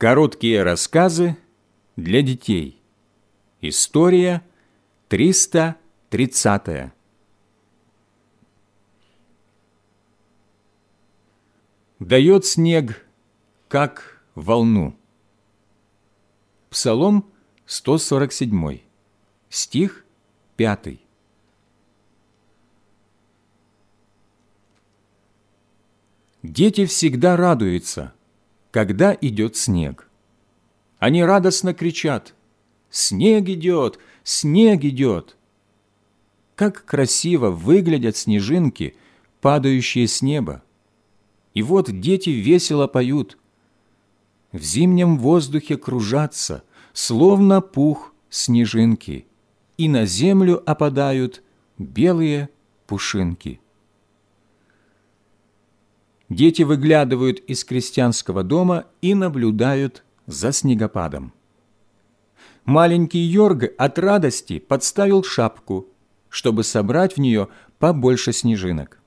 Короткие рассказы для детей. История 330. Дает снег, как волну. Псалом 147, стих 5. Дети всегда радуются, когда идет снег. Они радостно кричат «Снег идет! Снег идет!» Как красиво выглядят снежинки, падающие с неба. И вот дети весело поют. В зимнем воздухе кружатся, словно пух снежинки, и на землю опадают белые пушинки. Дети выглядывают из крестьянского дома и наблюдают за снегопадом. Маленький Йорг от радости подставил шапку, чтобы собрать в нее побольше снежинок.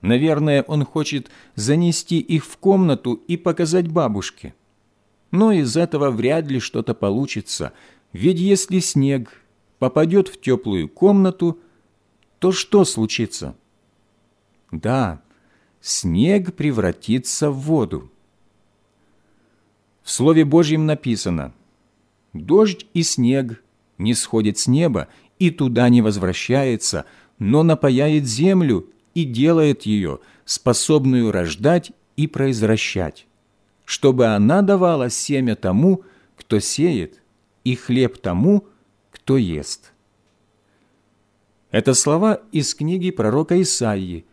Наверное, он хочет занести их в комнату и показать бабушке. Но из этого вряд ли что-то получится, ведь если снег попадет в теплую комнату, то что случится? Да, снег превратится в воду. В Слове Божьем написано «Дождь и снег не сходит с неба и туда не возвращается, но напаяет землю и делает ее, способную рождать и произвращать, чтобы она давала семя тому, кто сеет, и хлеб тому, кто ест». Это слова из книги пророка Исаии,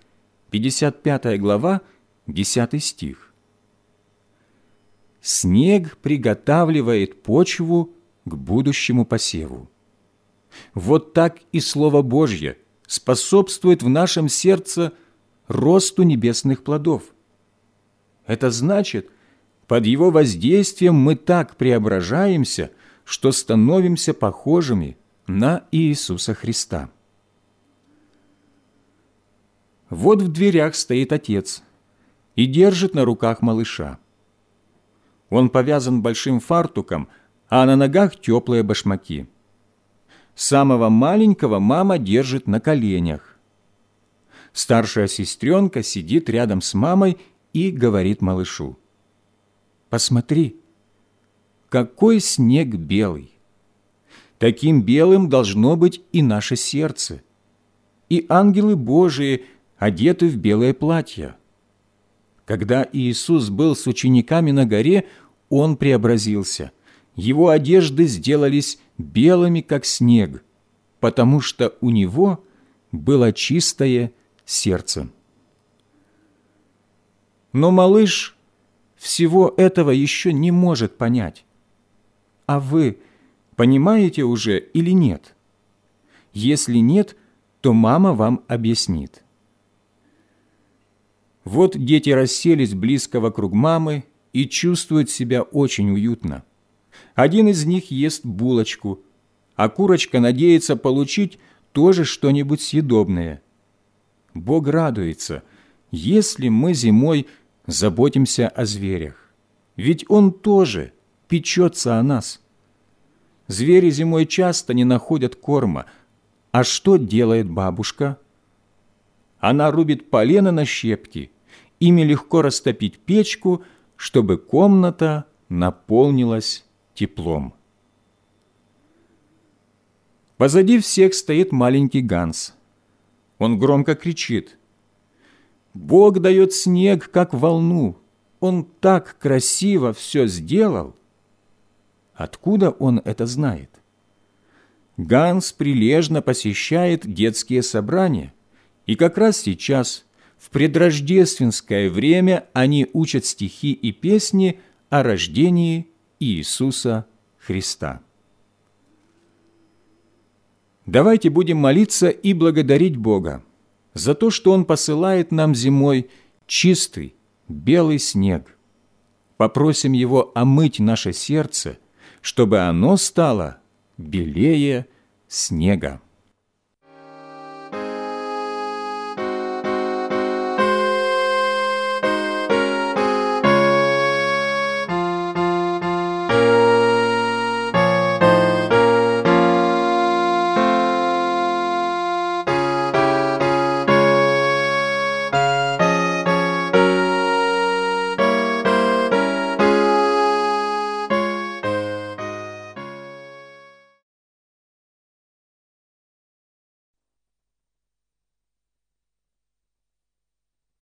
55 глава, 10 стих. Снег приготавливает почву к будущему посеву. Вот так и Слово Божье способствует в нашем сердце росту небесных плодов. Это значит, под его воздействием мы так преображаемся, что становимся похожими на Иисуса Христа. Вот в дверях стоит отец и держит на руках малыша. Он повязан большим фартуком, а на ногах теплые башмаки. Самого маленького мама держит на коленях. Старшая сестренка сидит рядом с мамой и говорит малышу. «Посмотри, какой снег белый! Таким белым должно быть и наше сердце. И ангелы Божии – одеты в белое платье. Когда Иисус был с учениками на горе, Он преобразился. Его одежды сделались белыми, как снег, потому что у Него было чистое сердце. Но малыш всего этого еще не может понять. А вы понимаете уже или нет? Если нет, то мама вам объяснит. Вот дети расселись близко вокруг мамы и чувствуют себя очень уютно. Один из них ест булочку, а курочка надеется получить тоже что-нибудь съедобное. Бог радуется, если мы зимой заботимся о зверях. Ведь Он тоже печется о нас. Звери зимой часто не находят корма. А что делает бабушка? Она рубит полено на щепки – ими легко растопить печку, чтобы комната наполнилась теплом. Позади всех стоит маленький Ганс. Он громко кричит. «Бог дает снег, как волну. Он так красиво все сделал!» Откуда он это знает? Ганс прилежно посещает детские собрания, и как раз сейчас в предрождественское время они учат стихи и песни о рождении Иисуса Христа. Давайте будем молиться и благодарить Бога за то, что Он посылает нам зимой чистый, белый снег. Попросим Его омыть наше сердце, чтобы оно стало белее снега.